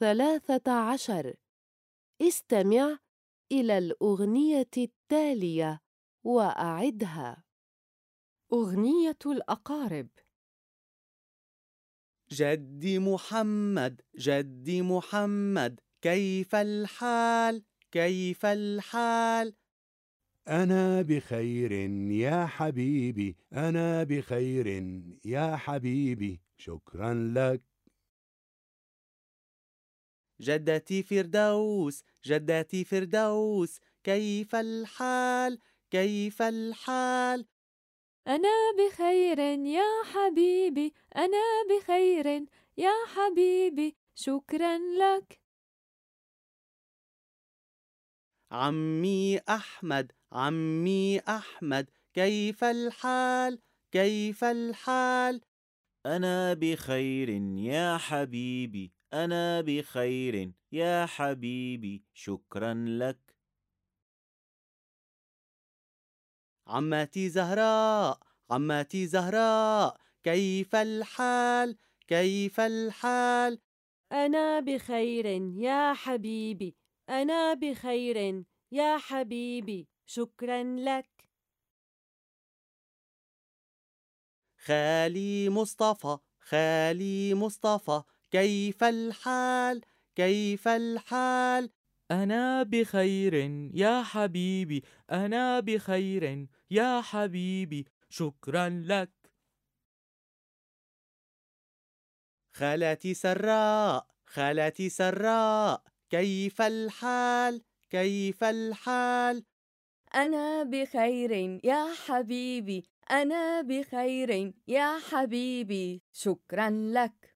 ثلاثة عشر. استمع إلى الأغنية التالية وأعدها. أغنية الأقارب. جدي محمد جدي محمد كيف الحال؟ كيف الحال؟ أنا بخير يا حبيبي أنا بخير يا حبيبي شكرا لك. جدتي فردوس جدتي فردوس كيف الحال؟ كيف الحال؟ أنا بخير يا حبيبي أنا بخير يا حبيبي شكرا لك. عمي أحمد عمي أحمد كيف الحال؟ كيف الحال؟ أنا بخير يا حبيبي أنا بخير. يا حبيبي شكرا لك. عمتي زهراء عمتي زهراء كيف الحال؟ كيف الحال؟ أنا بخير. يا حبيبي أنا بخير. يا حبيبي شكرا لك. خالي مصطفى خالي مصطفى كيف الحال؟ كيف الحال؟ أنا بخير يا حبيبي أنا بخير يا حبيبي شكرا لك. خالتي سراء خالتي سراء كيف الحال؟ كيف الحال؟ أنا بخير يا حبيبي أنا بخير يا حبيبي شكرا لك.